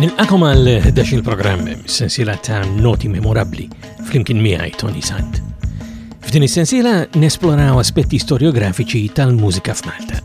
Nilqakom għal 11 il-programm sensiela ta' noti memorabbli flimkien miegħi Tony Sant. F'din is-sensiela nesploraw aspetti storiografiċi tal-mużika f'Malta.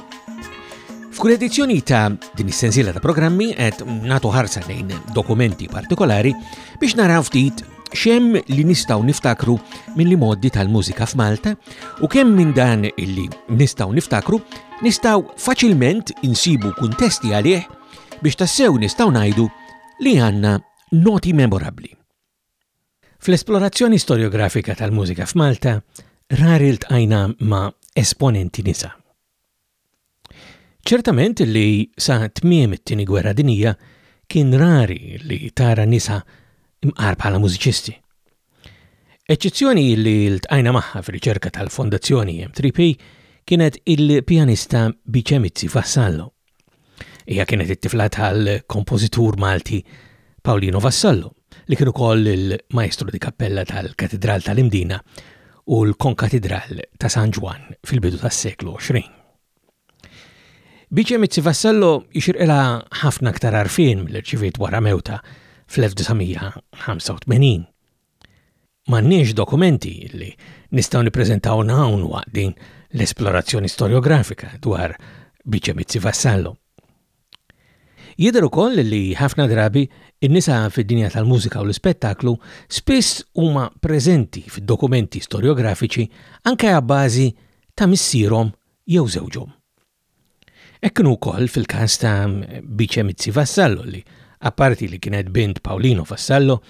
F'kull edizzjoni ta' din is-sensiela ta' programmi qed nagħtu ħarsa lejn dokumenti partikolari biex naraw ftit xem li nistaw niftakru minn li moddi tal-mużika f'Malta u kemm minn dan illi nistaw niftakru nistaw faċilment insibu kuntesti għalih biex tassew nistaw najdu li għanna noti memorabli. Fl-esplorazzjoni storjografika tal-mużika f'Malta, rari ltqajna ma' esponenti nisa. Ċertament li sa tmiem it-Tieni Gwerra Dinjija kien rari li tara nisa mqar bħala mużiċisti. Eċċezzjoni li ltqajna magħha fir-riċerka tal-Fondazzjoni M3P kienet il-pjanista Biċe Mizzi Vassallo. Hija kienet it-tifla tal-kompożitur Malti Paolino Vassallo, li kien ukoll il-Maestro di Kappella tal-Katidral tal-Imdina u l-Konkatidral ta' San Ġwann fil-bidu tas-seklu 20. Biċe Mizzi Vassallo jixirqilha ħafna aktar għarfien mill-irċiviet wara mewtha fl-1985. M'għandniex dokumenti li nistgħu nippreżentawlna hawn waqt din l-esplorazzjoni storjografika dwar Biċe Mizzi Vassallo. Jidher ukoll li ħafna drabi n-nisa fid-dinja tal-mużika u l-ispettaklu spiss huma preżenti fid-dokumenti storjografiċi anke abbażi ta' missierhom jew żewġhom. Hekk ukoll fil-każ ta' Biċe Mizzi Vassallo li, apparti li kienet bint Paolino Vassallo,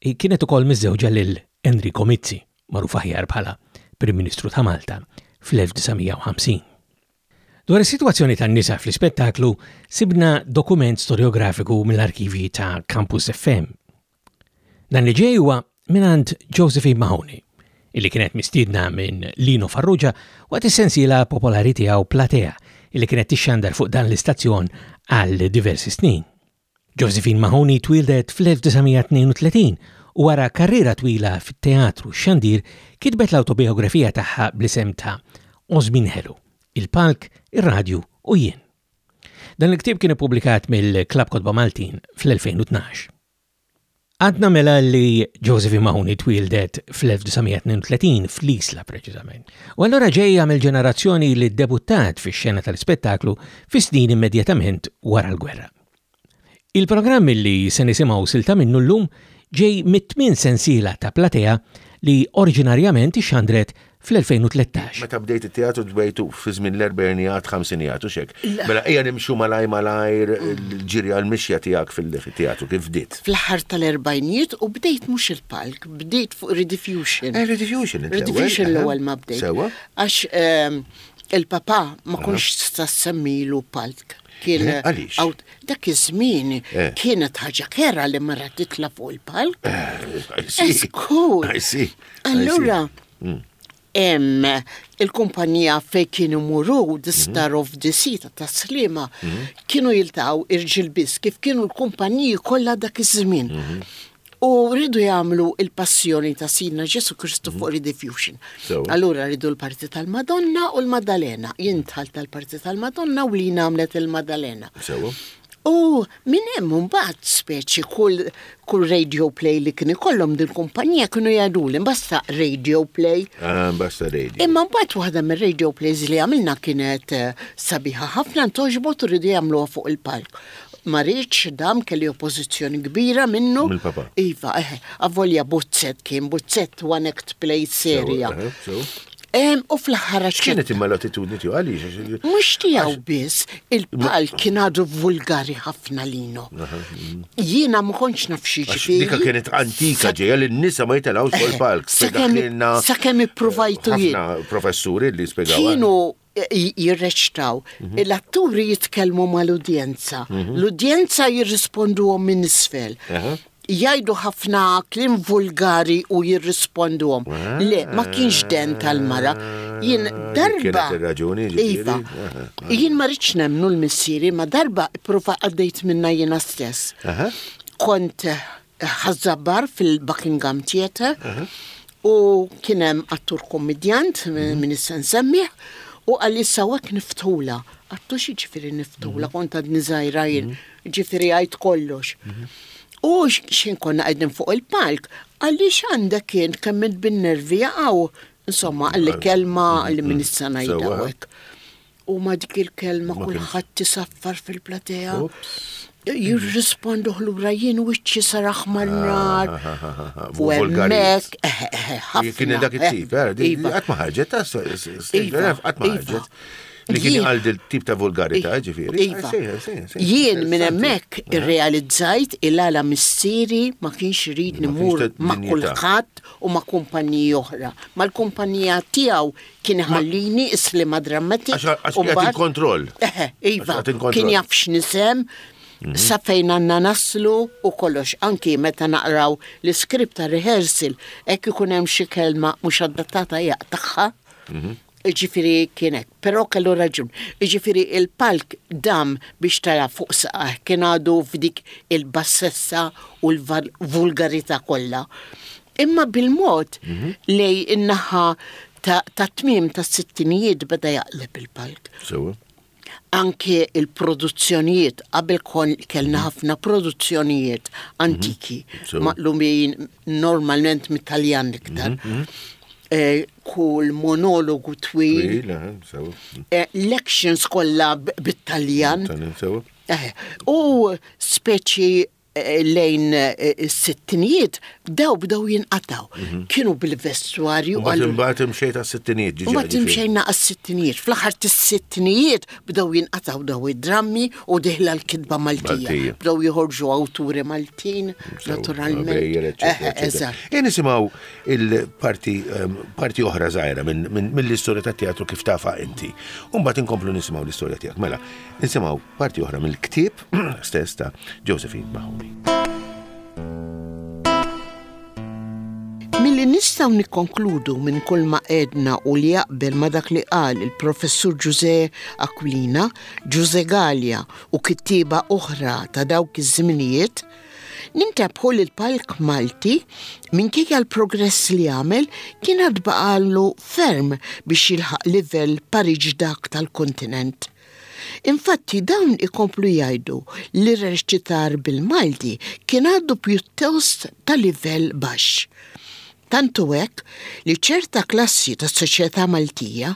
kienet ukoll miżżewġa lil Enrico Mizzi, magħruf aħjar bħala Prim Ministru ta' Malta fl-1950. Dwar is-sitwazzjoni tan-nisa fl-ispettaklu sibna dokument storjografiku mill-arkivji ta' Campus FM. Dan li ġej huwa mingħand Josephine Mahoney, illi kienet mistiedna minn Lino Farrugia waqt is-sensiela popolari tiegħu Platea, illi kienet tixxandar fuq dan l-istazzjon għal diversi snin. Josephine Mahoney twieldet fl-1932 u wara karriera twila fit-teatru u x-xandir kitbet l-awtobiografija tagħha bl-isem ta' Osmin Ħelu, il-palk, ir-radju u jien. Dan il-ktieb kien ippubblikat mill-Klabb Kotba Maltin fl-2012. Għadna mela li Josefi Mahuni twildet fl-1932 fl-Isla preċiżament. U allura ġejja mill-ġenerazzjoni li debuttat fix-xena tal-spettaklu fis-snin immedjatament wara l-gwerra. Il-programm li se nisimgħu silta minnu llum ġej mit-tmien sensiela ta' Platea li oriġinarjament ixxandret fl-2013. Meta bdejt it-teatru tbejtu fi żmien l-erberenijat, ħamsinijat, hux hekk? Mela ejja nimxu malaj malajr ġiri għall-mixja tiegħek fit-teatru, kif bdiet? Fl-aħħar tal-erbajnijiet u bdejt mhux il-palk, bdejt fuq Rediffusion. Eh, Rediffusion int l-ewwel. Rediffusion l-ewwel ma bdejt. Sewwa. Għax il-papà ma kontx tista' ssemmilu palk. Kien eh, għaliex? Dak iż-żmien eh. kienet ħaġa kera li mara titla' fuq il-palk. Eskur. Eh, Allura, mm. hemm il-kumpanija fej kienu muru The mm-hmm. Star of the Sea ta' taslima mm-hmm. kienu jiltaw irġil biss kif kienu l-kumpaniji kollha dak iż-żmien. Mm-hmm. U rridu jagħmlu il-passjoni ta' Sidna Ġesu Kristu fuq Rediffusion. Allura rridu l-parti tal-Madonna u l-Maddalena. Jien tħal tal-parti tal-Madonna u li nagħmlet il-Maddalena. U minn hemm mbagħad speċi kull kull radio play li kien ikollhom din kumpanija kienu jgħidu li basta radio play. Ah, basta radio. Imma mbagħad waħda mir-radio plays li għamilna kienet eh, sabiħa ħafna ntoġbot u rridu jagħmluha fuq il-palk. Ma riedx dam kelli oppożizzjoni kbira minnu. Mill-Papa. Iva, eh, avolja buzzet kien, buzzet one act play serja. Sew, eh, sew. Em, u fl-aħħar aċċett. Kienet imma l-attitudni tiegħu għaliex għax il- Mhux tiegħu biss, il-pal kien għadu vulgari ħafna lino. Jiena ma kontx naf xi għax ġifieri. dika kienet antika ġejja li n-nisa ma jitalgħux fuq il-palk. Sakemm- Spjegaħlilna sakemm ippruvajtu jien. Ħafna professuri li spjegaw. Kienu jirreċtaw, l-atturi jitkellmu mal-udjenza, mhm. l-udjenza jirrisponduhom minn isfel. Jajdu ħafna klim vulgari u jirrisponduhom. Le, ma kienx den tal-mara. Jien darba. Iva, jien ma rridx nemnu l-missieri, ma darba prova għaddejt minna jiena stess. Kont Ħaż-Żabbar fil-Buckingham Theatre u kien hemm attur kummidjant min issa nsemmih u qalli issa hawn hekk niftħulha. Għattu x'jiġifieri niftħulha kont għadni żgħira jien, jiġifieri għidt kollox. U x'ħin konna qegħdin fuq il-palk, qalli x'għandek int kemm int bin-nervi hawn, insomma qalli kelma li min issa ngħidha hawn hekk. U ma dik il-kelma kulħadd isaffar fil-platea. Jirrispondu ħlura jien wiċċi saraħ man-nar. U hemmhekk ħafna. Kien dak it-tip, eh, iva. qatt ma ħarġet, iva, qatt ma iva. Li kien għal tip ta' vulgarità, ġifieri. Iva. Jien minn hemmhekk irrealizzajt il-għala missieri ma kienx irid nimur ma' kulħadd u ma' kumpaniji oħra. Mal-kumpanija tiegħu kien iħallini isli ma drammatik. Għax kien għatin kontroll. Eħe, iva, kien jaf x'nisem, mhm. sa fejn għanna naslu u kollox, anki meta naqraw l-iskript ta' rehearsal, ekk ikun hemm xi kelma mhux adattata jaqtaħħa. Mhm. Iġifiri kienek, pero kellu raġun. Iġifiri il-palk dam biex tara fuq saqaħ kien għadu f'dik il-bassessa u l-vulgarita kollha. Imma bil-mod lej in-naħa ta' tmiem tas-sittinijiet beda jaqleb il-palk. Sewa. Anke il-produzzjonijiet, qabel kellna ħafna produzzjonijiet antiki, mhm. maqlumin normalment mit-Taljan iktar. Mhm, mhm. Eh, kull monologu twil. Eh, l-actions kollha bit-Taljan. Eh, u speċi lejn is-sittinijiet bdew bdew jinqataw. Mhm. Kienu bil-vestwarju. Mbagħad imbagħad imxejt għas-sittinijiet ġiġa. Mbagħad imxejna għas-sittinijiet. Fl-aħħar tis-sittinijiet bdew jinqataw daw id-drammi u diħla l-kitba Maltija. Bdew joħorġu awturi Maltin, naturalment. Jien nisimgħu il-parti ehm, parti oħra żgħira mill-istorja tat-teatru kif tafa inti. Mbagħad inkomplu nisimgħu l-istorja tiegħek. Mela, nisimgħu Parti oħra mill-ktieb stess ta' Josephine Mahoney. Milli nistgħu nikkonkludu minn kull ma edna u li jaqbel ma dak li qal il-Professur Ġużè Aquilina, Ġużè Gallia u kittieba oħra ta' dawk iż-żminijiet, nintabħu li l-palk Malti minkejja l-progress li għamel kien għad baqallu ferm biex jilħaq livell pariġ dak tal-kontinent. Infatti dawn ikomplu jgħidu li r-reċitar bil-Malti kien għadu pjuttost ta' livell baxx. Tant hu hekk li ċerta klassi tas-soċjetà Maltija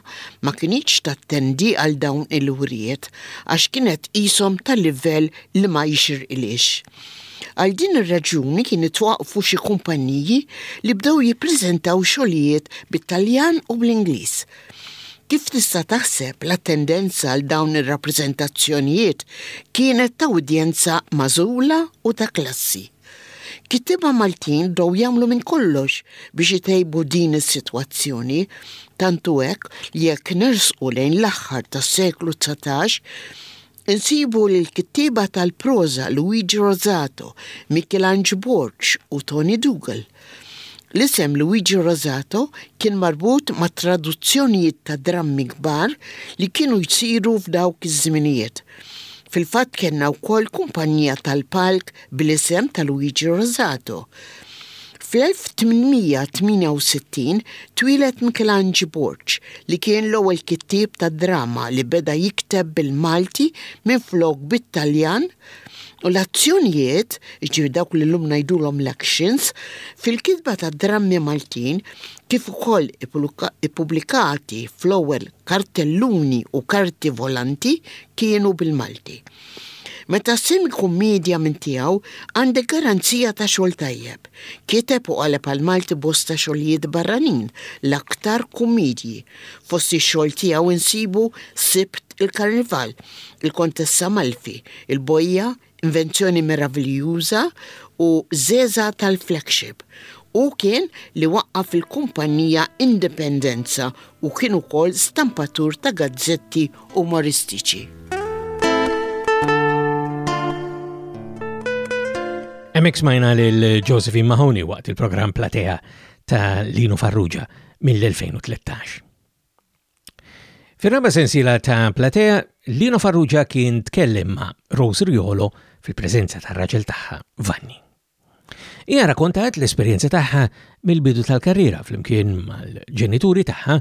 ma kinitx tattendi għal dawn il-lwrijiet għax kienet tqishom ta' livell li ma jixirqilhiex. Għal din ir-raġuni kien itwaqqfu xi kumpanniji li bdew jippreżentaw xogħlijiet bit-Taljan u bl-Ingliż. Kif tista' taħseb, l-attendenza għal dawn ir-rappreżentazzjonijiet kienet ta' udjenza magħżula u ta' klassi. Kittieba Maltin bdew jagħmlu minn kollox biex itejbu din is-sitwazzjoni, tant hu hekk li jekk nersqu lejn l-aħħar tas-seklu dsatax, Insibu li l-kittieba tal-proża Luigi Rosato, Michelange Borg u Tony Dougal. L-isem Luigi Rosato kien marbut ma' traduzzjonijiet ta' drammi kbar li kienu jsiru f'dawk iż-żminijiet. Fil-fatt kellna wkoll kumpanija tal-palk bl-isem ta' Luigi Rosato. Fl-1868 twieled Mikelanġi Borg li kien l-ewwel kittieb ta' drama li beda jikteb bil-Malti minflok bit-Taljan u l-azzjonijiet, jiġifieri dawk li llum ngħidulhom l-actions, fil-kitba ta' drammi Maltin kif ukoll ippubblikati fl-ewwel kartelluni u karti volanti kienu bil-Malti. Meta s-siem ikun media minn tiegħu, għandek garanzija ta' xogħol tajjeb. Kiteb u qaleb għall-Malti bosta xogħlijiet barranin, l-aktar kummidji. Fost ix-xogħol tiegħu nsibu Sibt il-Karnival, Il-Kontessa Malfi, Il-Bojja, Invenzjoni Meraviljuża u Żgħeżagħ tal-Flagship. Hu kien li waqqaf il-kumpannija Indipendenza u kien ukoll stampatur ta' gazzetti umoristiċi. Hemmhekk smajna lil Josephine Mahoney waqt il-programm Platea ta' Lino Farrugia mill-2013. Fir-raba sensiela ta' Platea, Lino Farrugia kien tkellem ma' Rose Riolo fil-preżenza tar-raġel tagħha Vanni. Hija rakkontat l-esperjenza tagħha mill-bidu tal-karriera flimkien mal-ġenituri tagħha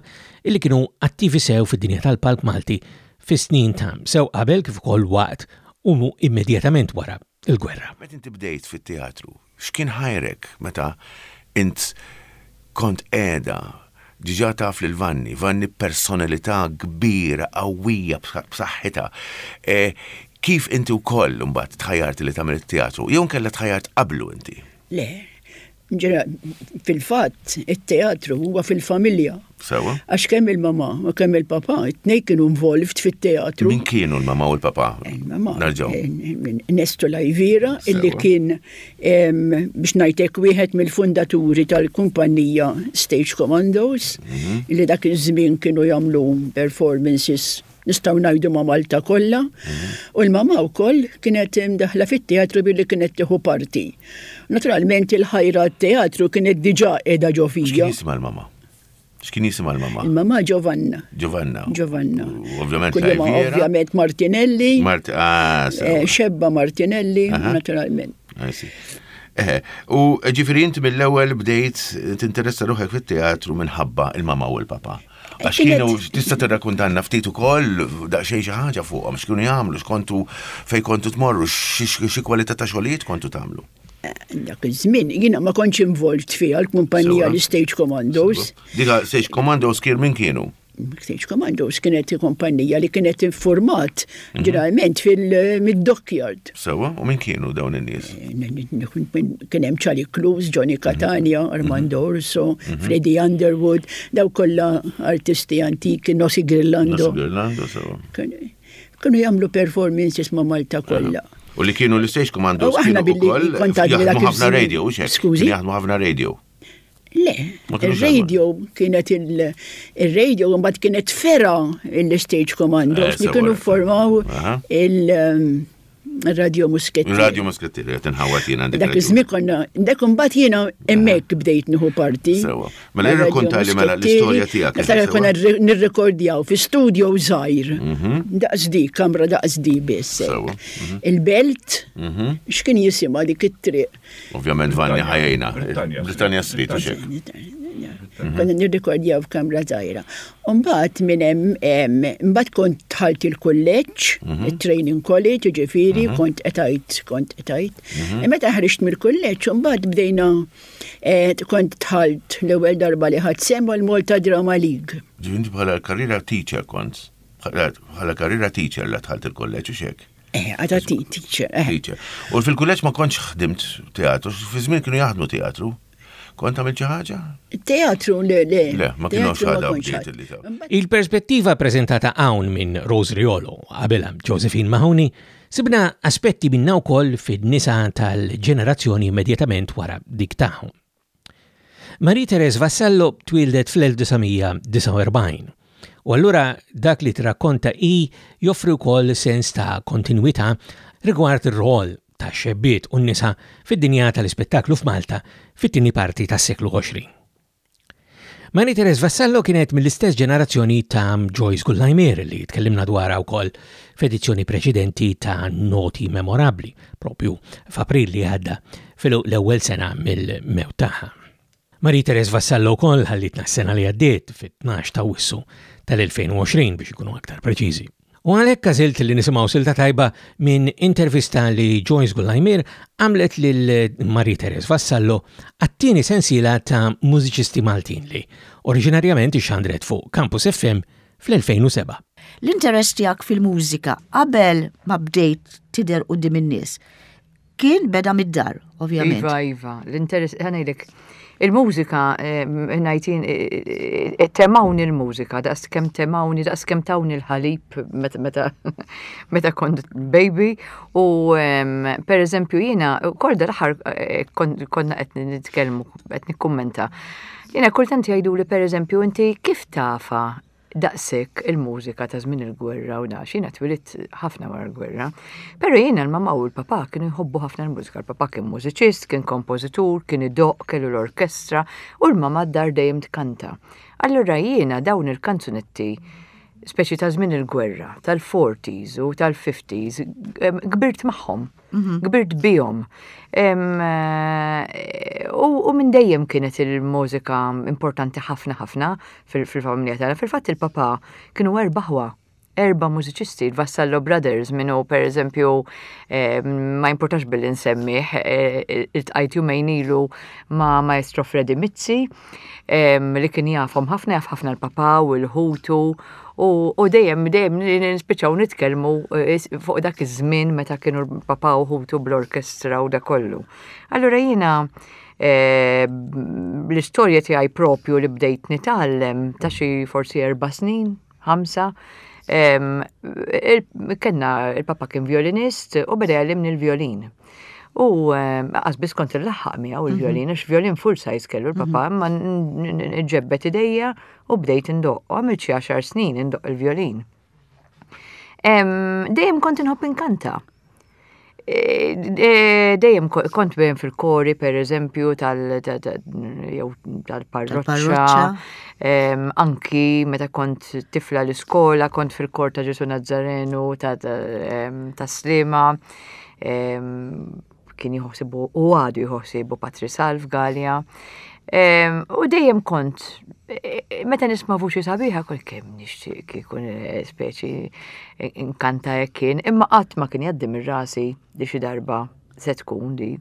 li kienu attivi sew fid-dinja tal-palk Malti fis-snin ta' sew qabel kif ukoll waqt u immedjatament wara l-gwerra. Meta inti bdejt fit-teatru, x'kien ħajrek meta int kont qiegħda Diġà taf lil Vanni, Vanni b'personalità kbira, qawwija, b'saħħitha. Kif inti wkoll imbagħad tħajjart li tagħmel it-teatru? Jew inkella tħajjart qablu inti? Le, ġra, fil-fatt, it-teatru huwa fil-familja. Sewa? Għax kemm il-mama u kemm il-papa, it-tnej kienu involved fit-teatru. Min kienu l-mama u l-papa? Il-mama. Narġaw. Nestu Lajvira, illi kien biex najtek wieħed mill-fundaturi tal-kumpanija Stage Commandos, mhm. li dak iż-żmien kienu jagħmlu performances nistaw najdu ma' Malta kollha. Mhm. U l-mama wkoll kienet daħla fit-teatru billi kienet tieħu parti. Naturalment il-ħajra t-teatru kienet diġà qiegħda ġo fija. Jisma' l-mama. X'kien jisimha l-mamma? Il-mamma Giovanna. Giovanna. Giovanna. Ovvjament Ovvjament Martinelli. Mart ah, eh, Xebba Martinelli, naturalment. Ah, eh, u ġifiri inti mill-ewel bdejt t-interessa ruħek fit-teatru minħabba il-mama u l-papa. Eh, Għax kienu tista t-rakuntanna ftit u koll daqxej xaħġa fuqom, x'kienu jgħamlu, x'kontu fej kontu tmorru, xie kwalità ta' xogħlijiet kontu tagħmlu. dak iż-żmien, jiena ma kontx involt fiha l-kumpanija li Stage Commandos. Dika Stage Commandos kien min kienu? Stage Commandos kienet kumpanija li kienet informat mhm. ġeneralment fil-dockyard. Sewa, u min kienu dawn in-nies? Eh, kien hemm Charlie Cruz, Johnny mhm. Catania, mhm. Armando Orso, Freddie Underwood, daw kollha artisti antiki, Nosi Girlando. Nosi Girlando, sewa. Kienu jagħmlu performances ma' Malta kollha. U li kienu l-istess komandu oh, kienu ukoll jaħdmu ħafna radio, Skużi? Jaħdmu ħafna radio. Le, il-radio kienet il-radio mbagħad kienet fera l-stage commandos eh, li kienu formaw il- um, Radio Muskettieri. Radio Muskettieri, għet nħawat jena dik. Dak iżmi konna, dak mbagħad jiena hemmhekk bdejt nieħu parti. Sewa. Mela jirrakonta li mela l-istorja tiegħek. Issa konna nirrekordjaw fi studio żgħir. Mhm. Daqs di, kamra daqs di biss. Mhm. Il-belt, mhm. x'kien jisimha dik it-triq. Ovvjament Vanni ħajjina. Britannia Street, u xek. Mhm. Konna nirrikordjaw f'kamra zaħira. Umbat minn hemm, mbagħad kont tħalt il-kulleġġ, mhm. il-training college, ġifiri, mhm. kont etajt, kont etajt. Imma e taħriġt mill-kulleġġ, mbagħad bdejna eh, kont tħalt l-ewwel darba li ħadd semma l-Malta Drama League. Ġivinti bħala karriera teacher kont, bħala karriera teacher li tħalt il-kulleġġ u xek. Eh, għada teacher. Eh. Teacher. U fil-kulleġġ ma kontx ħdimt teatru, fi żmien kienu jaħdmu teatru. Kont għamil xi ħaġa? Teatru le le. Le, ma kienu xaħda Il-perspettiva prezentata hawn minn Rose Riolo qabela Josephine Mahoney sibna aspetti minna wkoll fid-nisa tal-ġenerazzjoni immedjatament wara dik tagħhom. Marie Therese Vassallo twieldet fl-1949 u allura dak li trakkonta hi joffri wkoll sens ta' kontinwità rigward ir-rwol tax-xebbiet u n-nisa fid-dinja tal-ispettaklu f'Malta fit-tieni parti tas-seklu 20. Marie Therese Vassallo kienet mill-istess ġenerazzjoni ta' Joyce Gullajmier li tkellimna dwarha wkoll f'edizzjoni preċedenti ta' Noti Memorabbli. propju f'April li għadda filu l-ewwel sena mill-mewt tagħha. Marie Therese Vassallo wkoll ħallitna s-sena li għaddiet fit-12 ta' Wissu tal-2020 biex ikunu aktar preċiżi. U għalhekk għażilt li nisimgħu silta tajba minn intervista li Joyce Gullajmir għamlet lil Marie Therese Vassallo għat-tieni sensiela ta' mużiċisti Maltin li oriġinarjament ixxandret fuq Campus FM fl-2007. L-interess tiegħek fil-mużika qabel ma bdejt tidher qudiem in-nies kien beda mid-dar, ovvjament. Iva, iva, l-interess ħanejlek. Il-mużika, eh, najtin, eh, eh, temawn il-mużika, daqs kem temawn, daqs kem tawn il-ħalib, meta kont baby, u per eżempju jina, korda l-ħar konna etni nitkelmu, etni kommenta, Jiena kultant jgħiduli pereżempju inti kif tafa daqshekk il-mużika ta' żmien il-gwerra u dax, jiena twilit ħafna wara l-gwerra. Però jiena l-mamma u l-papà kienu jħobbu ħafna l-mużika. L-papà kien mużiċist, kien kompożitur, kien idoq, kellu l-orkestra u l-mamma d-dar dejjem tkanta. Allura jiena dawn il-kanzunetti speċi ta' żmien il-gwerra, tal-40s u tal-50s, gbirt magħhom. Mhm. Kbirt bihom. Eh, u minn dejjem kienet il-mużika importanti ħafna ħafna fil-familja tagħna. Fil-fatt il-papa kienu erbaħwa erba mużiċisti, il-Vassallo Brothers, minnu per eżempju, ma importax billi nsemmiħ, eh, il-tqajt jumejn ilu ma maestro Freddy Mizzi, li kien jafhom ħafna jaf ħafna l-papa u l-ħutu u dejjem dejjem nispiċċaw nitkellmu eh, fuq dak iż-żmien meta kienu l-papa u ħutu bl-orkestra u da kollu. Allura jiena eh, l-istorja tiegħi propju li bdejt nitgħallem ta' xi forsi erba' snin ħamsa, kenna il-papa kien violinist u beda jgħallimni l-violin. U għaz bis kont il-laħħaq miegħu il-violin, għax violin full size kellu l-papa, mhm. ma ġebbet idejja u bdejt indoq, u għamil xi għaxar snin indoq il-violin. Dejjem kont inħobb inkanta. Eh, dejjem kont bejn fil-kori, per eżempju, tal-parroċċa. Anki meta kont tifla l-iskola, kont fil-kor ta' Ġesu Nazzarenu, ta' Slima. Kien jħossibu u għadu jħossibu Patri Salv Gallia. Ehm, u dejjem kont, meta nisma vuċi sabiħa kol kem nixtieq kikun eh, speċi eh, inkanta jekk kien, imma qatt ma kien jaddim ir rasi li xi darba se tkun di.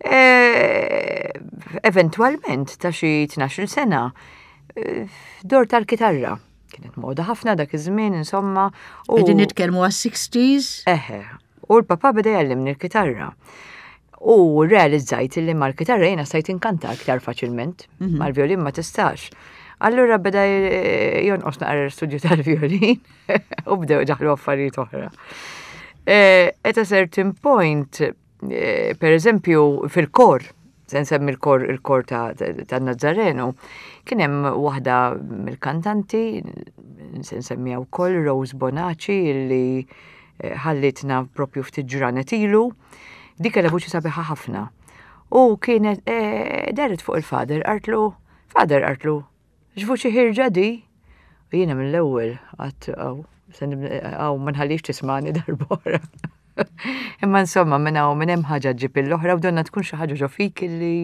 Eh, eventualment ta' xi 12 sena dor tal-kitarra. Kienet moda ħafna dak iż-żmien, insomma. U Qegħdin nitkellmu għas-60s. Eħe, u l-papa beda jgħallimni l-kitarra. U realizzajt li mal-kitarra jiena stajt inkanta aktar faċilment, mhm. mal-violin ma tistax. Allura beda jonqos naqra l-studju tal-violin u bdew daħlu affarijiet oħra. Eh, at a certain point, Eh, per eżempju, fil-kor, se nsemmi l-kor il-kor ta' Nazareno, kien hemm waħda mill-kantanti, se nsemmi wkoll Rose Bonaci li eh, ħallitna propju ftit ġranet ilu, dik kellha buċi sabiħa ħafna. U kienet eh, deret fuq il-fader artlu, fader artlu, X'vuċi ħirġa di? U jiena mill-ewwel qatt hawn hawn ma nħallix tismani darb'oħra. Imma insomma minn hawn minn hemm ħaġa ġġib l-oħra u donna tkun xi ħaġa ġo fik li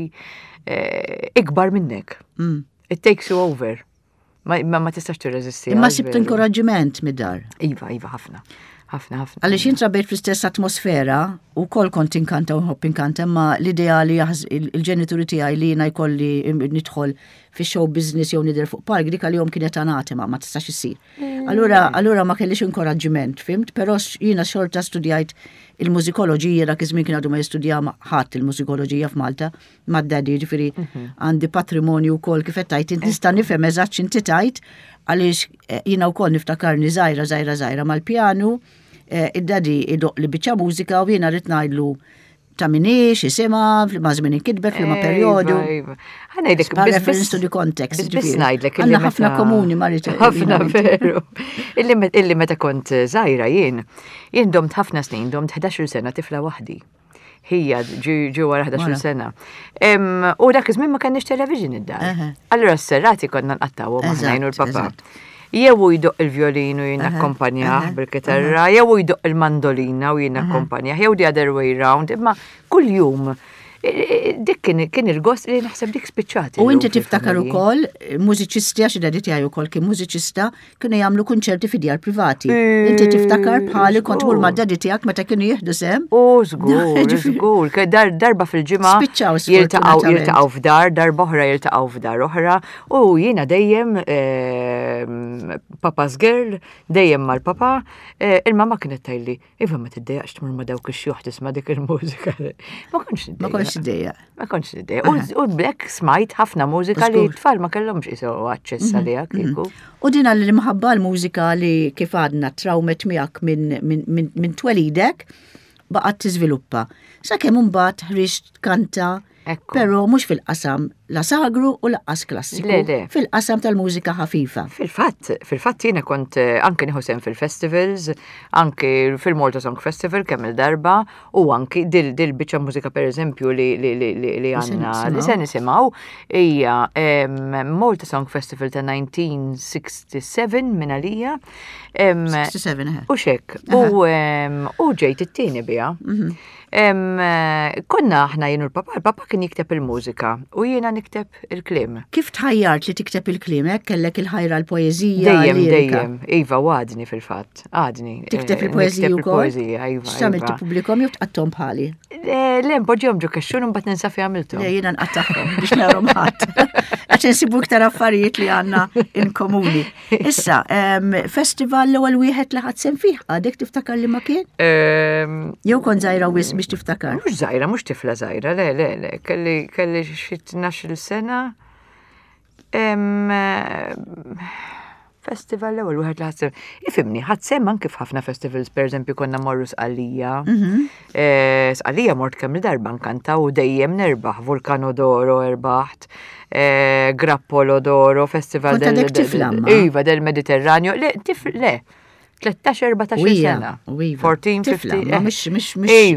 eh, ikbar minnek. Mm. It takes you over. Ma, ma tistax tirreżisti. Imma sibt inkoraġġiment mid-dar. Iva, iva, ħafna. Ħafna, ħafna. Għaliex jintra bejt fl-istess atmosfera u kol kont inkanta u nħobb inkanta, ma l-idea li il-ġenituri tiegħi li jiena jkolli nidħol fi show business jew nidher fuq park dik għalihom kienet anatema ma tistax issir. Mm. Allura allura ma kellix inkoraġġiment, fimt, però jiena xorta studjajt il-mużikoloġija dak iż-żmien kien għadu ma jistudja ħadd il-mużikoloġija f'Malta mad-dadi ġifieri mhm. għandi patrimonju wkoll kif qed tajt nista' nifhem eżatt x'inti tajt għaliex eh, jiena wkoll niftakarni żgħira żgħira żgħira mal-pjanu eh, id-dadi idoq li biċċa mużika u jiena rrid ngħidlu ta' minix, jisima, fl-ma żmien inkitbet, fl-ma eh, periodu. Iva, iva. Għanajdek, reference to the context. Bis najdlek. Għanna ħafna komuni marritu. ħafna veru. Illi meta kont eh, zaħira jien, jien domt ħafna snin, domt 11 sena tifla wahdi. Hija ġu wara 11 sena. U dak iż-żmien ma kenniex television id-dar. Allora s-serrati konna nqattawhom aħna u l-papa. Jew hu jdoqq il-vjolin u jien akkompanjah bil-kitarra, jew hu jdoqq il-mandolina u jien akkompanjah, jew the other way round, imma kuljum dik kien il-gost li naħseb dik spiċċati. U inti tiftakar ukoll mużiċisti għax id tiegħi wkoll kien mużiċista kienu jagħmlu kunċerti fi djar privati. Inti tiftakar bħali kont mur ma' dadi tiegħek meta kienu jieħdu sem. U żgur, żgur, darba fil-ġimgħa. Spiċċaw jiltaqgħu jiltaqgħu f'dar, darba oħra jiltaqgħu f'dar oħra U jiena dejjem eh, papa's girl, dejjem mal-papa, eh, il-mama kienet tajli, iva ma tiddejaqx tmur ma dawk ix-xjuħ tisma' dik il-mużika. Ma konx Ma konx id-dejja. Ma konx id-dejja. U black smajt ħafna mużika li tfal ma kellhomx isu aċċess għaliha kieku. U din għal l-imħabba l-mużika li kif għadna trawmet miegħek minn twelidek, baqgħet tiżviluppa sakemm imbagħad ħriġt kanta Ekku. Pero mhux fil-qasam la sagru u laqqas klassiku. Fil-qasam tal-mużika ħafifa. Fil-fatt, fil-fatt jiena kont eh, anke nieħu sem fil-festivals, anke fil-Malta Song Festival kemm il-darba u anke dil dil biċċa mużika pereżempju li li għandna li se nisimgħu hija Malta Song Festival ta' 1967 minn għalija U xek, u ġejt it-tieni bija. Mhm. Eh, konna aħna jenu l-papa, l-papa kien jikteb il-mużika u jiena nikteb il-klim. Kif tħajjart li tikteb il-klim, hekk kellek il-ħajra l-poezija? Dejjem, dejjem, Iva, għadni fil-fatt, għadni. Eh, tikteb il-poezija u kol? Iva. Xtamil t-publikom jew tqattom bħali? Eh, le, mpoġġom ġu kaxxun un bat ninsa fi għamiltu. Le, jiena nqattakom biex narom ħadd. Għax nsibu iktar affarijiet li għanna in komuni. Issa, festival l-ewwel wieħed li ħadsen fih, għadek tiftakar li ma kien? Jew kon żgħira wis biex tiftakar. Mhux żgħira, mhux tifla żgħira, le, le, le, kelli kelli xi tnax-il sena. Festival l-ewwel wieħed li ħadsen. Ifimni, ħadsen anke f'ħafna festivals, pereżempju konna morru sqallija. Mhm. Sqallija mort kemm-il darba nkanta u dejjem nerbaħ, Vulcano d'Oro erbaħt, Grappolo d'Oro, Festival del Iva del Mediterraneo, le, tif, le. 13-14 sena. 14-15. Mux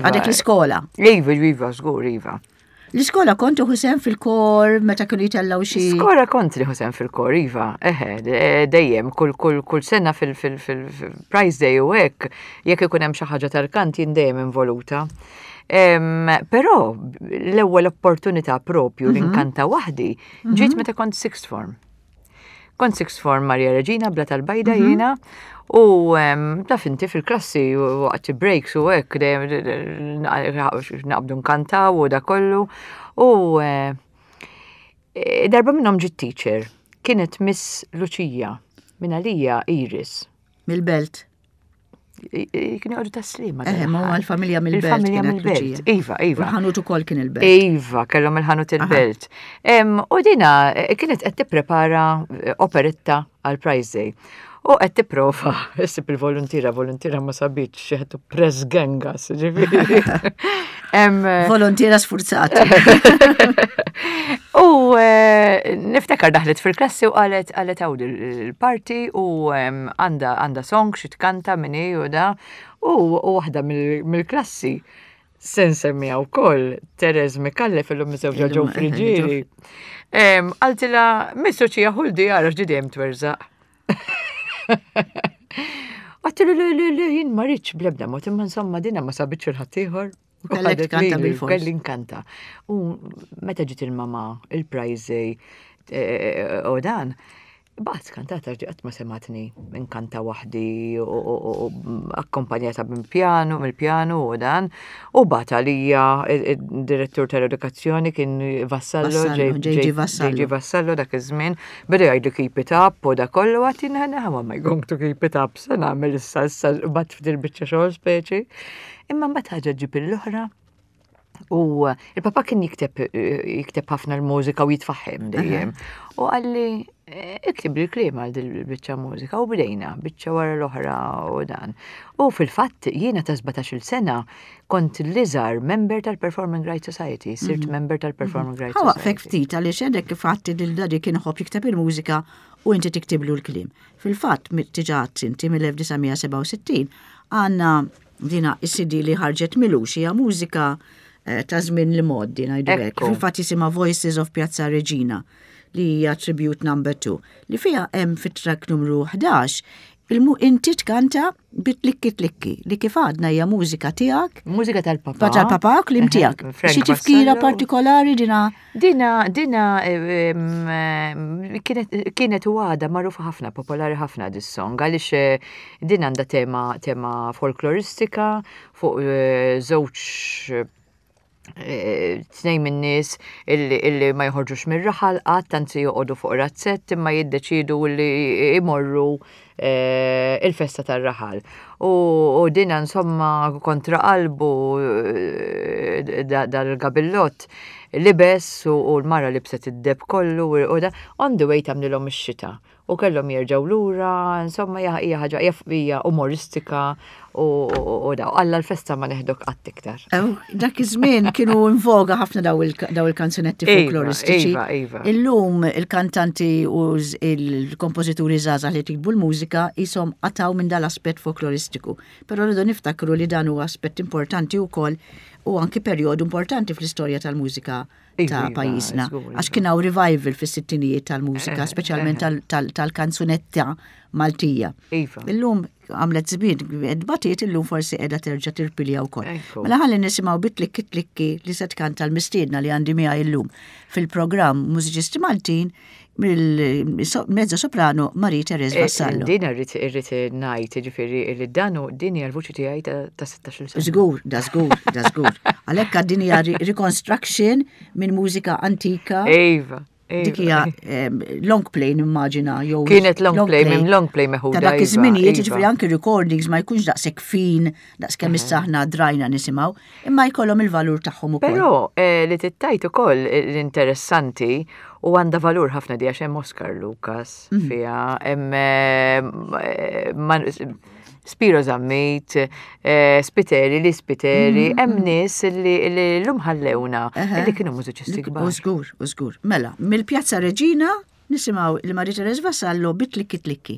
għadek l-iskola. Iva, iva, zgur, iva. L-iskola kont uħu sem fil-kor meta kienu jitellaw xi. Skola kont li ħusem fil-kor, Iva, eħe, eh, dejjem, kull, kull, kull sena fil, fil, fil, fil Prize Day u hekk, jekk ikun hemm xi ħaġa tal-kant jien dejjem involuta. Em, però l-ewwel opportunità propju li nkanta waħdi ġiet meta kont sixth form. Kont sixth form Maria Regina bla tal-bajda mhm. jiena u taf inti fil-klassi waqt breaks u hekk dejjem naqbdu nkantaw u da kollu u eh, darba minnhom ġit teacher kienet Miss Lucia minn għalija Iris. Mill-belt. kien joqgħodu taslima. Eh, ma huwa l-familja mill-belt. Il-familja mill-belt. Iva, iva. Il-ħanut ukoll kien il-belt. Iva, kellhom il-ħanut il-belt. U dina eh, kienet qed tipprepara eh, operetta għal Prize Day. U qed tipprova, issib il-volontira, volontira ma sabitx xi ħed press gangas, ġifieri. Eh, Volontiera sfurzat. U eh, niftakar daħlet fil-klassi u qalet qalet għaw il-parti u għanda għanda song xi tkanta minn u da u waħda mill-klassi sen semmiha wkoll Terez Mikalle fil-lum miżewġa ġew friġieri. Għaltila missu ċija ħuldi għara ġdidem twerżaq. Għattilu li li li jien ma rridx blebda mod, imma insomma dina ma sabitx il-ħaddieħor. Kellek tkanta bil-fors. Kelli nkanta. U meta ġiet il-mama, il-prajzi, eh, u dan, Baħt kantata ġiqat ma sematni minn kanta wahdi u akkompanjata minn pjanu, mill pjanu u dan. U bat għalija il-direttur tal-edukazzjoni kien Vassallo, ġeġi Vassallo dak iż-żmien. Beda jgħid li keep it up u da kollu għat jina għana how am I going to keep it up se nagħmel issa issa bat f'dil biċċa xogħol speċi. Imma mbagħad ħaġa ġib l-oħra u il-papa kien jikteb jikteb ħafna l-mużika u jitfaħħem dejjem. U għalli eh, iktib il-kliem għal dil-biċċa mużika u bdejna biċċa wara l-oħra u dan. U fil-fatt jiena ta' 17 sena kont l-iżgħar member tal-Performing Rights Society, sirt mhm. member tal-Performing mhm. Rights Society. Għawaq fek ftit għaliex għedek kif għatti li l-dadi kien ħob jikteb il-mużika u inti tiktiblu l-klim. Fil-fatt, tiġat inti mill-1967 għanna dina is-sidi li ħarġet milu xija mużika eh, ta' żmien li moddi ngħidu hekk. Fil-fatt jisimha Voices of Piazza Regina li hija tribute number 2 li fiha hemm fit-track numru 11 il-mu inti tkanta Bit-tlikki tlikki li kif għadna hija mużika tiegħek. Mużika tal-papa. Tal-papa klim tiegħek. Xi tifkira partikolari dina? Dina dina kienet u għada magħrufa ħafna, popolari ħafna dis-song għaliex eh, din għandha tema tema folkloristika fuq eh, żewġ eh, tnejn min-nies illi ma joħorġux mir-raħal qatt anzi joqogħdu fuq razzett imma jiddeċidu li imorru eh, il-festa tar-raħal. U din insomma kontra qalbu eh, dal-gabillot libes u l-mara libset id-deb kollu u da on the way tamlilhom ix-xita u kellhom jerġgħu lura, insomma hija hija ħaġa hija hija umoristika u u daw alla l-festa ma neħdok qatt iktar. Ew, dak iż-żmien kienu invoga ħafna daw il- daw il-kanzunetti Iva, folkloristiċi. iva, iva. Illum il-kantanti u ż- il-kompożituri żgħażagħ li jtibu l-mużika qishom qatgħu minn dal-aspett folkloristiku. Però rridu niftakru li dan huwa aspett importanti wkoll u anki perjodu importanti fl-istorja tal-mużika ta' iva, pajjiżna. Għax iva. kien hawn revival fis-sittinijiet tal-mużika, eh, speċjalment eh. tal-kanzunetta Maltija. Iva. Illum għamlet żmien batiet illum forsi qiegħda terġa' tirpilja wkoll. Mela ħalli nisimgħu bit-tlikki tlikki li se tkanta l-mistiedna li għandi miegħi illum fil-programm Mużiċisti Maltin mill-mezzo soprano Marie Therese eh, Vassallo. Din irrit irrit najt, ġifiri, li danu din hija l-vuċi tiegħi ta' 16 sena. Żgur, da żgur, da żgur. Għalhekk din hija reconstruction minn mużika antika. Ejva. Dik hija long play nimmaġina jew. Kienet long play minn long play meħuda. Ta' dak iż-żminijiet iva. ġifri anke recordings ma jkunx daqshekk fin daqskemm issa aħna drajna nisimgħu. imma jkollhom il-valur tagħhom ukoll. Però eh, li tittajt ukoll l-interessanti u għandha valur ħafna di għax hemm Oscar Lucas mm. fiha hemm eh, eh, Spiro Zammit, eh, Spiteri, li Spiteri, mm-hmm. hemm nies li l-lum ħallewna li kienu mużiċisti kbar. Użgur, użgur. Mela, mill-Pjazza Reġina nisimaw il-Marie Terez Vassallo bit-tlikki tlikki.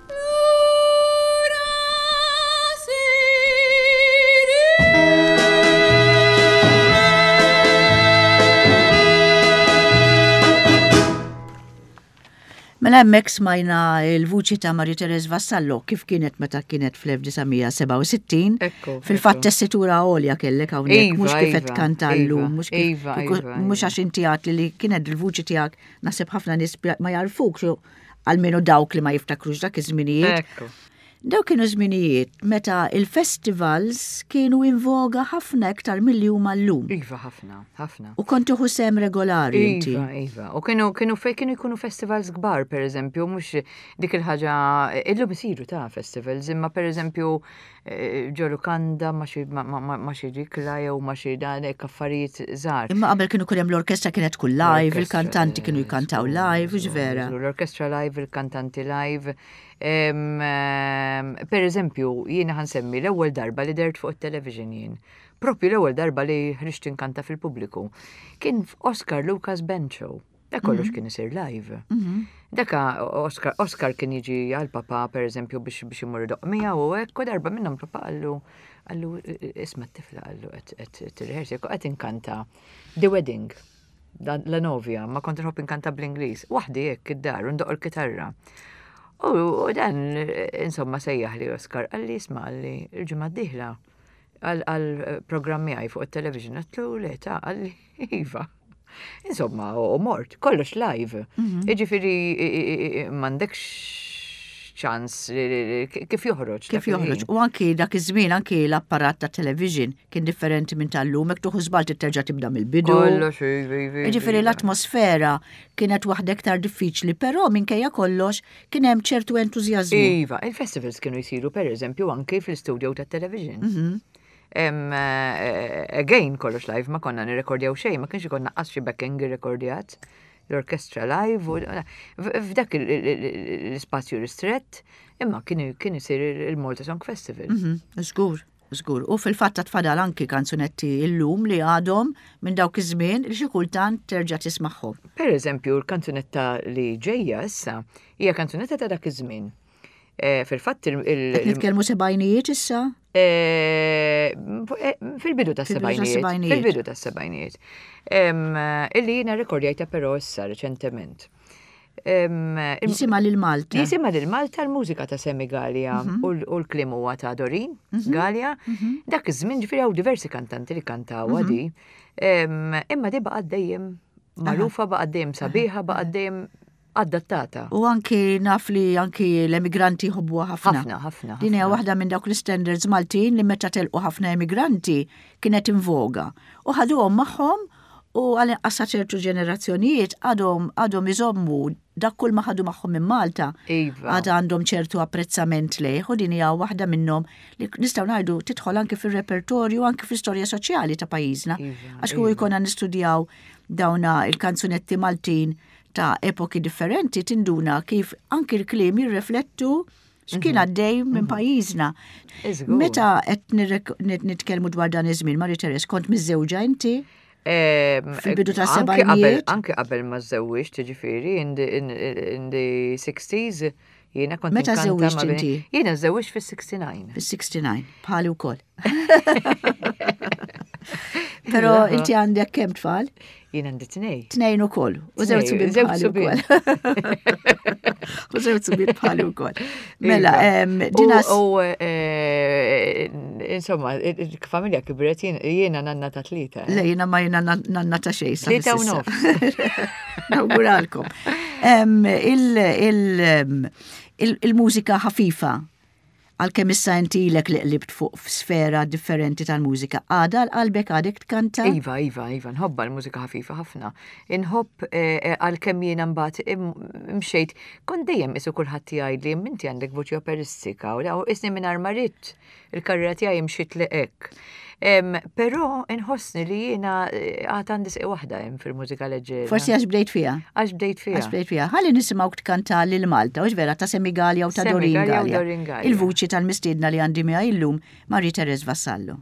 Mela hemmhekk smajna l-vuċi ta' Maria Terez Vassallo kif kienet meta kienet fl-1967. Fil-fatt tessitura għolja kellek hawnhekk iva, mhux kif qed iva, kanta llum, iva, mhux għax inti li kienet il-vuċi tiegħek naħseb ħafna nies ma jarfuk għal minu dawk li ma jiftakrux dak iż-żminijiet. Dawk kienu żminijiet meta il-festivals kienu invoga ħafna iktar mill-li huma llum. Iva, ħafna, ħafna. U kont uħu sem regolari iva, inti. Iva, iva. U kienu kienu fej kienu jkunu festivals kbar, per eżempju, mhux dik il-ħaġa illum isiru ta' festivals, imma per eżempju ġo lukanda ma xi ma- ma- ma- ma xi rikla jew ma xi dan hekk affarijiet żgħar. Imma qabel kienu kien hemm l-orkestra kienet tkun live, L-orkestra, il-kantanti kienu eh, jkantaw żgur, live, żgur, ġvera. żgur. L-orkestra live, il-kantanti live. Em, em, per eżempju, jiena ħansemmi l-ewwel darba li dert fuq it-television jien. Propju l-ewwel darba li ħriġt inkanta fil-pubbliku. Kien f'Oscar Lucas Band Show. Dak kollox mhm. kien isir live. Mhm. Daka Oscar, Oscar kien jiġi għal papa per eżempju biex biex imur doq mija u hekk u darba minnhom papa għallu għallu isma' t-tifla għallu qed tirreħersi qed inkanta The Wedding la novja ma kont nħobb inkanta bl-Ingliż. Waħdi hekk id-dar u ndoq il-kitarra. U dan insomma sejjaħ li Oscar għalli isma' li l-ġimgħa d-dieħla għal-programmi għaj fuq il-television, għatlu le ta' għalli Iva. Insomma, u mort, kollox live. Mhm. Iġifiri, mandekx ċans kif joħroġ. Kif joħroġ. U anki dak iż-żmien anki l-apparat ta' television kien differenti minn tal-lum, hekk tuħu żbalt terġa' tibda mill-bidu. Kollox, iva, iva, iva. Ġifieri l-atmosfera kienet waħda iktar diffiċli, però minkejja kollox kien hemm ċertu entużjażmu. Iva, il-festivals kienu jsiru pereżempju anki fl-istudio ta' television. Mhm. Again, kollox live, ma konna nirrekordjaw xejn, ma kienx ikonna qas xi backing irrekordjat. L-orkestra live, u f'dak l-ispazju ristrett, imma kien isir il-Malta Song Festival. Zgur, mhm, zgur. U fil-fatt ta' tfadal anki kanzunetti illum li għadhom minn dawk iż-żmien li xi kultant terġa' tismagħhom. Per eżempju, l-kanzunetta li ġejja issa hija kanzunetta ta' dak iż-żmien. Eh, fil-fatt il- Nitkellmu sebajnijiet issa? Fil-bidu ta' sebajnijiet. Fil-bidu ta' sebajnijiet. Illi jina rekordjajta pero issa reċentement. Jisima lil Malta. Jisima lil Malta l-mużika ta' Semi Gallia mhm. u l-klim huwa ta' Dorin mhm. Gallia. Mhm. Dak iż-żmien ġifieri hawn diversi kantanti li kantaw għadi. Imma di baqgħet dejjem magħrufa baqgħet dejjem sabiħa baqgħet dejjem adattata. U anki naf li anki l-emigranti jħobbuha ħafna. Ħafna, ħafna. Din hija waħda minn dawk l-standards Maltin li meta telqu ħafna emigranti kienet invoga. U ħaduhom magħhom u għal inqas ċertu ġenerazzjonijiet għadhom għadhom iżommu dak kull ma ħadu magħhom minn Malta. Iva. Għad għandhom ċertu apprezzament lejh u din hija waħda minnhom li nistgħu ngħidu tidħol anki fir-repertorju anki fl-istorja soċjali ta' pajjiżna. Iva, għax kull iva. jkollna nistudjaw dawna il-kanzunetti Maltin ta' epoki differenti tinduna kif anki l-kliem jirreflettu x'kien mhm. għaddej minn mhm. pajjiżna. Meta qed nitkellmu dwar dan iż-żmien Mari Teres kont miżewġa inti? Ehm, Fil-bidu ta' sebgħinijiet. Anke qabel ma żewwix, tiġifieri in the 60s Jiena kont Meta żewġt inti? Jiena żewġt fis-69. Fis-69, bħali wkoll. Però inti għandek kemm tfal? Jien għandi tnej. Tnejn u koll. U zewċ subin bħali u koll. U zewċ subin bħali u koll. Mela, dina. U, eh, insomma, familja kibret jiena nanna ta' tlita. Eh? Le, jiena ma jiena nanna ta' xej. Tlita u nofs. Nawguralkom. Il-mużika ħafifa għal-kem issa intilek li qlibt fuq sfera differenti tal-mużika, għada l-qalbek għadek tkanta? Iva, iva, iva, nħobba l-mużika ħafifa ħafna. Inħobb eh, eh, għal-kem jiena mbagħad mxejt, kont dejjem isu kulħadd jgħid li minti għandek voċi operistika u isni minn armarit. il-karriera tiegħi mxiet li hekk. Però inħossni li jiena eh, għad għandi seq waħda hemm fil-mużika leġġera. Forsi għax bdejt fiha. Għax bdejt fiha. Għax bdejt fiha. Ħalli nisimgħu tkanta lil Malta, u vera ta' Semigalja u ta' Dorin Galja. Il-vuċi tal-mistiedna li għandi miegħi illum Marie Therese Vassallo.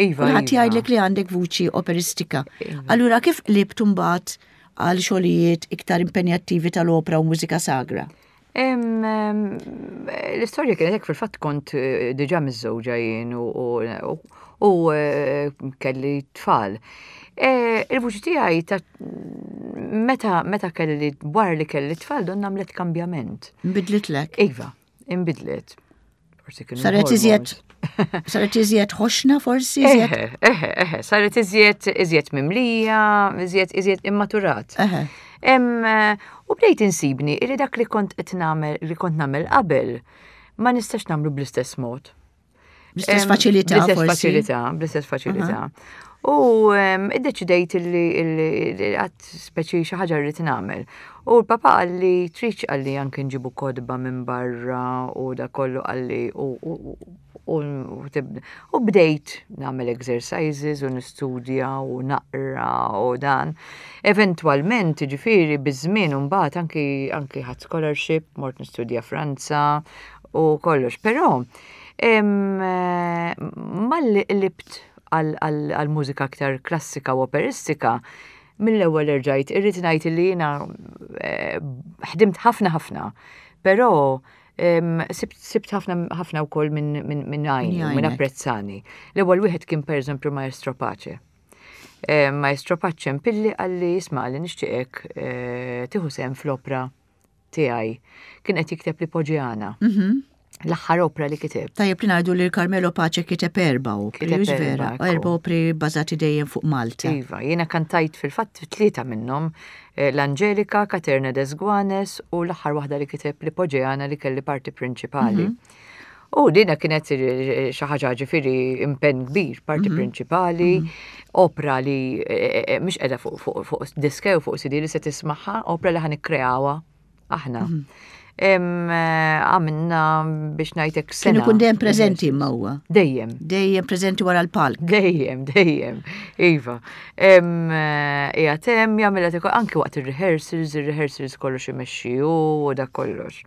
Iva. Kulħadd iva. jgħidlek li għandek vuċi operistika. Iva. Allura kif qlibt imbagħad għal xogħlijiet iktar impenjattivi tal-opra u mużika sagra? L-istorja kienet hekk fil-fatt kont eh, diġà miżżewġa jien u eh, kelli tfal. Eh, il-vuċi tiegħi meta kelli wara li kelli tfal don nagħmlet kambjament. Bidlitlek? Iva. Inbidlet. Saret iżjed Saret iżjed ħoxna forsi? Eħe, eħe, eħe, saret iżjed iżjed mimlija, iżjed iżjed immaturat. Eħe. Eh, u bdejt insibni li dak li kont qed nagħmel li kont nagħmel qabel ma nistax nagħmlu bl-istess mod. Bl-istess faċilità. Bl-istess faċilità, bl-istess faċilità. U ehm, id-deċidejt li għat speċi xaħġa rrit namel. U l-papa għalli triċ għalli għank nġibu kodba minn barra u da kollu għalli u bdejt namel exercises u nistudja u naqra u dan. Eventualment, ġifiri, bizmin un bat anki ħat scholarship, mort nistudja Franza, u kollox, però malli qlibt għal mużika aktar klassika u operistika, mill-ewwel erġajt irrid ngħid li jiena eh, ħdimt ħafna ħafna, però sibt ħafna ħafna wkoll minn għajni, minn apprezzani. L-ewwel wieħed kien pereżempju Maestro Pace. Eh, Maestro Pace mpilli għalli jisma' li nixtieqek eh, tieħu sehem fl-opra tiegħi kien qed jikteb li poġġjana. Mhm. L-aħħar opra li kiteb. Tajjeb li ngħidu li Carmelo Pace kiteb erba' u kiteb vera, erba' opri bażati dejjem fuq Malta. Iva, jiena kantajt fil-fatt tlieta minnhom eh, l-Angelika, Katerna Desguanes u l-aħħar waħda li kiteb li poġġjana li kelli parti prinċipali. Mhm. U dina kienet xi ħaġa ġifieri impenn kbir, parti mhm. prinċipali, mhm. opra li e, e, e, mhux qiegħda fuq diska jew fuq CD li se tismaħħa, opra li ħan ikkreawha aħna. Mhm. Għamilna biex ngħidlek sena. Kienu kun dejjem preżenti imma huwa. Dejjem. Dejjem preżenti wara l-palk. Dejjem, dejjem. Iva. Ija tem jagħmilha anki waqt ir-rehearsals, ir-rehearsals kollox imexxi u dak kollox.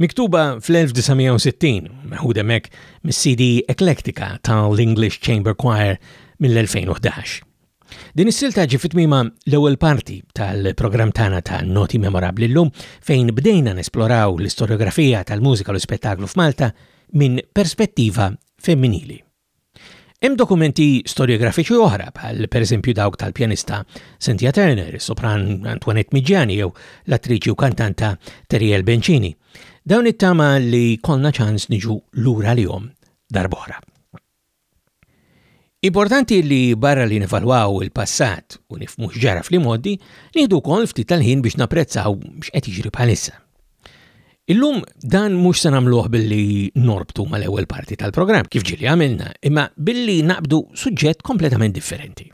Miktuba fl-1960, meħud hemmhekk mis-CD Eclectica ta' l-English Chamber Choir mill-2011. Din is-silta ġi fitmima l-ewwel parti tal-programm tagħna ta' Noti Memorabbli llum fejn bdejna nesploraw l-istorjografija tal-mużika u l-ispettaklu f'Malta minn perspettiva femminili. Hemm dokumenti storjografiċi oħra, bħal pereżempju dawk tal-pjanista Cynthia Turner, sopran Antoinette Miġjani jew l-attriċi u kantanta Teriel Bencini. Dawn it-tama li kollna ċans niġu lura lihom darb'oħra. Importanti li barra li nivalwaw il-passat u nifmu x'ġara fl-imoddi, nieħdu wkoll ftit tal-ħin biex napprezzaw x'qed jiġri bħalissa. Illum dan mhux se nagħmluh billi norbtu mal-ewwel parti tal-programm kif ġieli għamilna, imma billi naqbdu suġġett kompletament differenti.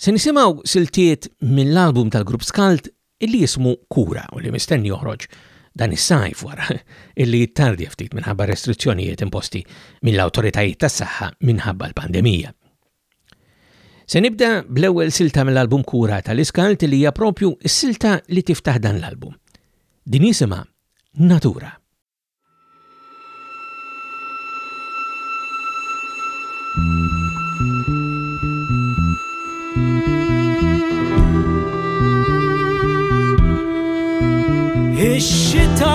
Se nisimgħu siltiet mill-album tal-grupp Skalt illi jismu Kura u li mistenni joħroġ dan is-sajf wara illi jittardja ftit minħabba restrizzjonijiet imposti mill-awtoritajiet tas-saħħa minħabba l-pandemija. Se nibda bl-ewwel silta mill-album Kura tal-Iskalt li hija propju s-silta li tiftaħ dan l-album. Din jisimha Natura. Ix-xita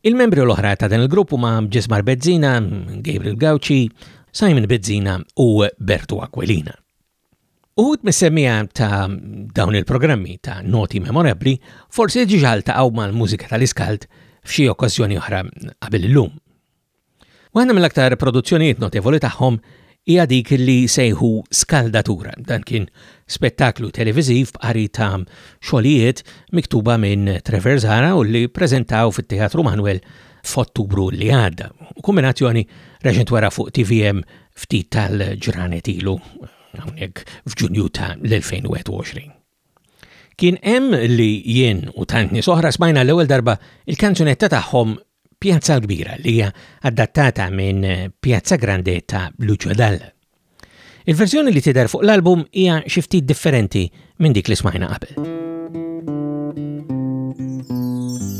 Il-membri l-oħra ta' dan il-grupp huma Ġismar Bezzina, Gabriel Gauci, Simon Bezzina u Bertu Aquilina. Uħud mis-semmija ta' dawn il-programmi ta' noti memorabli forsi ġiġal ta' mal-mużika tal-iskalt f'xi okkażjoni oħra qabel illum. Waħda mill-aktar produzzjonijiet notevoli tagħhom hija dik li sejħu Skaldatura. Dan kien spettaklu televiżiv b'qari ta' xogħlijiet miktuba minn Trevor Zara u li preżentaw fit-Teatru Manuel f'Ottubru li għadda. Kombinazzjoni reġent wara fuq TVM ftit tal-ġranet ilu hawnhekk f'Ġunju ta' l-2021. Kien hemm li jien u tant nies oħra smajna l-ewwel darba il-kanzunetta tagħhom Pjazza l-Kbira li hija adattata minn Pjazza Grande ta' Lucio Dalla. Il-verżjoni li tidher fuq l-album hija xi ftit differenti minn dik li smajna qabel.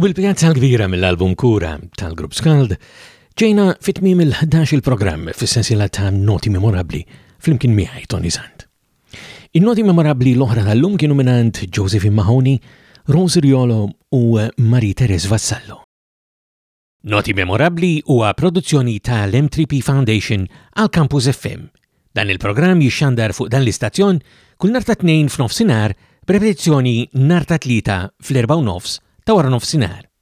U bil-pjazza l-kbira mill-album Kura tal-Grupp Skald, ġejna fit-tmim il-11 il-programm fis-sensila ta' noti memorabli fl-imkien miħaj Tony Sant. In-noti memorabbli l-oħra tal-lum kienu mingħand Josephine Mahoney, Rose Riolo u Marie Therese Vassallo. Noti Memorabbli huwa produzzjoni ta' l-M3P Foundation għal Campus FM. Dan il-programm jixxandar fuq dan l-istazzjon kull nhar ta' Tnejn f'nofsinhar b'repetizzjoni nhar ta' Tlieta fl-erbgħa u nofs ta' waranofsinhar.